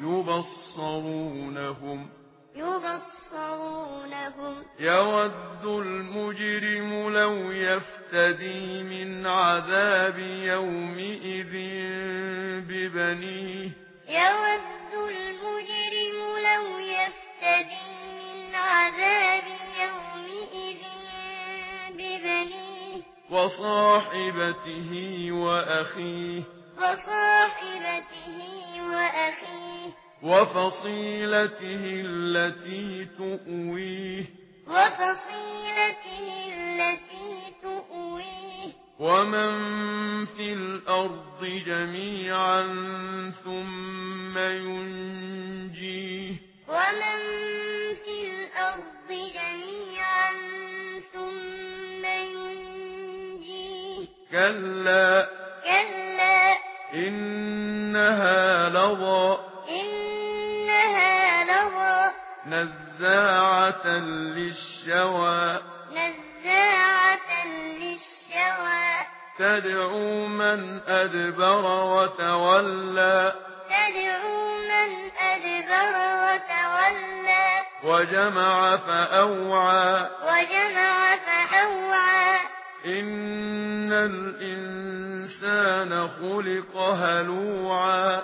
يبصرونهم يبصرونهم. يود المجرم لو يفتدي من عذاب يومئذ ببنيه يود المجرم لو يفتدي من عذاب يومئذ ببنيه. وصاحبته وأخيه وصاحبته وأخيه. وفصيلته التي تؤويه وفصيلته التي تؤويه ومن في الأرض جميعا ثم ينجيه ومن في الأرض جميعا ثم ينجيه كلا كلا إنها لظى إنها نزاعة للشوى. نزاعة للشوى. تدعو من أدبر وتولى. تدعو من أدبر وتولى. وجمع فأوعى. وجمع فأوعى. إن الإنسان خلق هلوعا.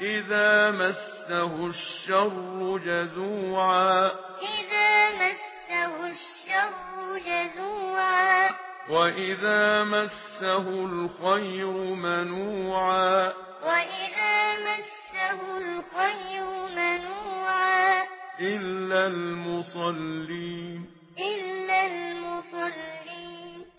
إذا مسه الشر جزوعا إذا مسه الشر جزوعا وإذا مسه الخير منوعا وإذا مسه الخير منوعا إلا المصلين إلا المصلين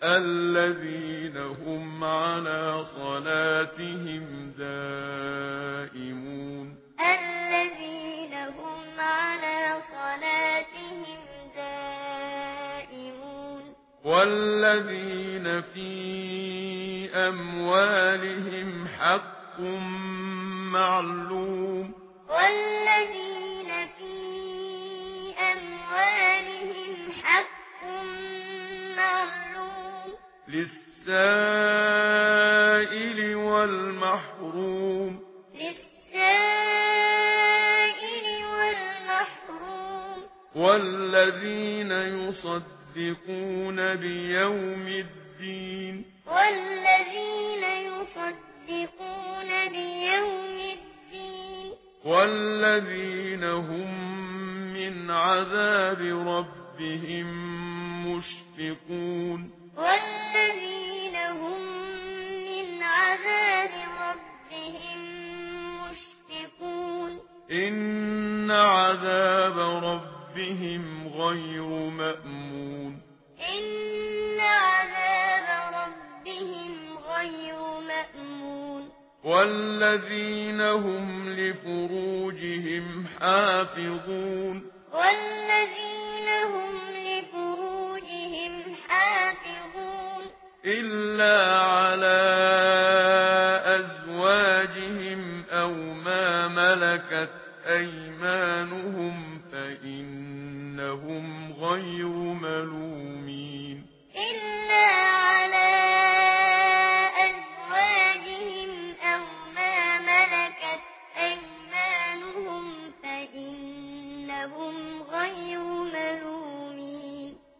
الذين هم على صلاتهم دائمون. الذين هم على صلاتهم دائمون. والذين في أموالهم حق معلوم للسائل والمحروم للسائل والمحروم والذين يصدقون بيوم الدين والذين يصدقون بيوم الدين والذين هم من عذاب ربهم مشفقون عذاب ربهم غير مأمون إن عذاب ربهم غير مأمون والذين هم لفروجهم حافظون والذين هم لفروجهم حافظون إلا على أزواجهم أو ما ملكت أيمان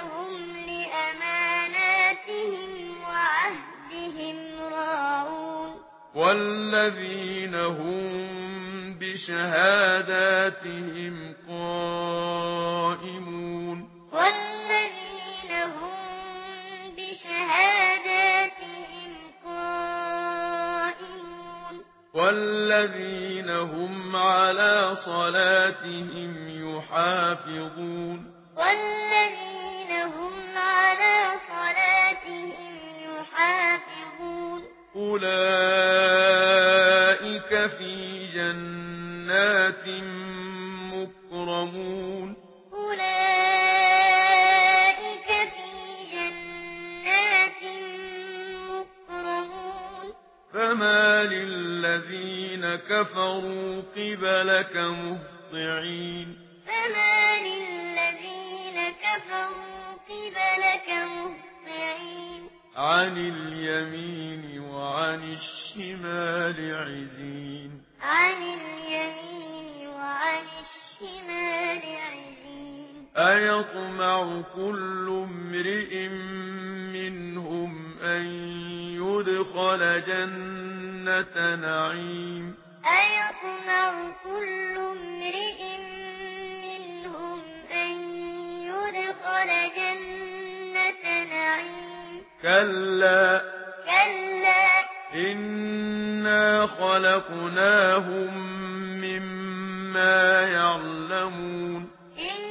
هم لأماناتهم وعهدهم راعون. والذين هم بشهاداتهم قائمون. والذين هم بشهاداتهم قائمون. والذين هم على صلاتهم يحافظون. والذين وهم على صلاتهم يحافظون. أولئك في جنات مكرمون. أولئك في جنات مكرمون. فما للذين كفروا قبلك مهطعين. فما للذين كفروا مهطعين. عن اليمين وعن الشمال عزين. عن اليمين وعن الشمال عزين. أيطمع كل امرئ منهم أن يدخل جنة نعيم. أيطمع كل امرئ كلا. كلا. إنا خلقناهم مما يعلمون. إنا